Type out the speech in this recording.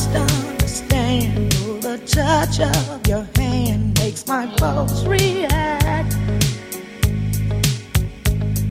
just understand. The touch of your hand makes my pulse react.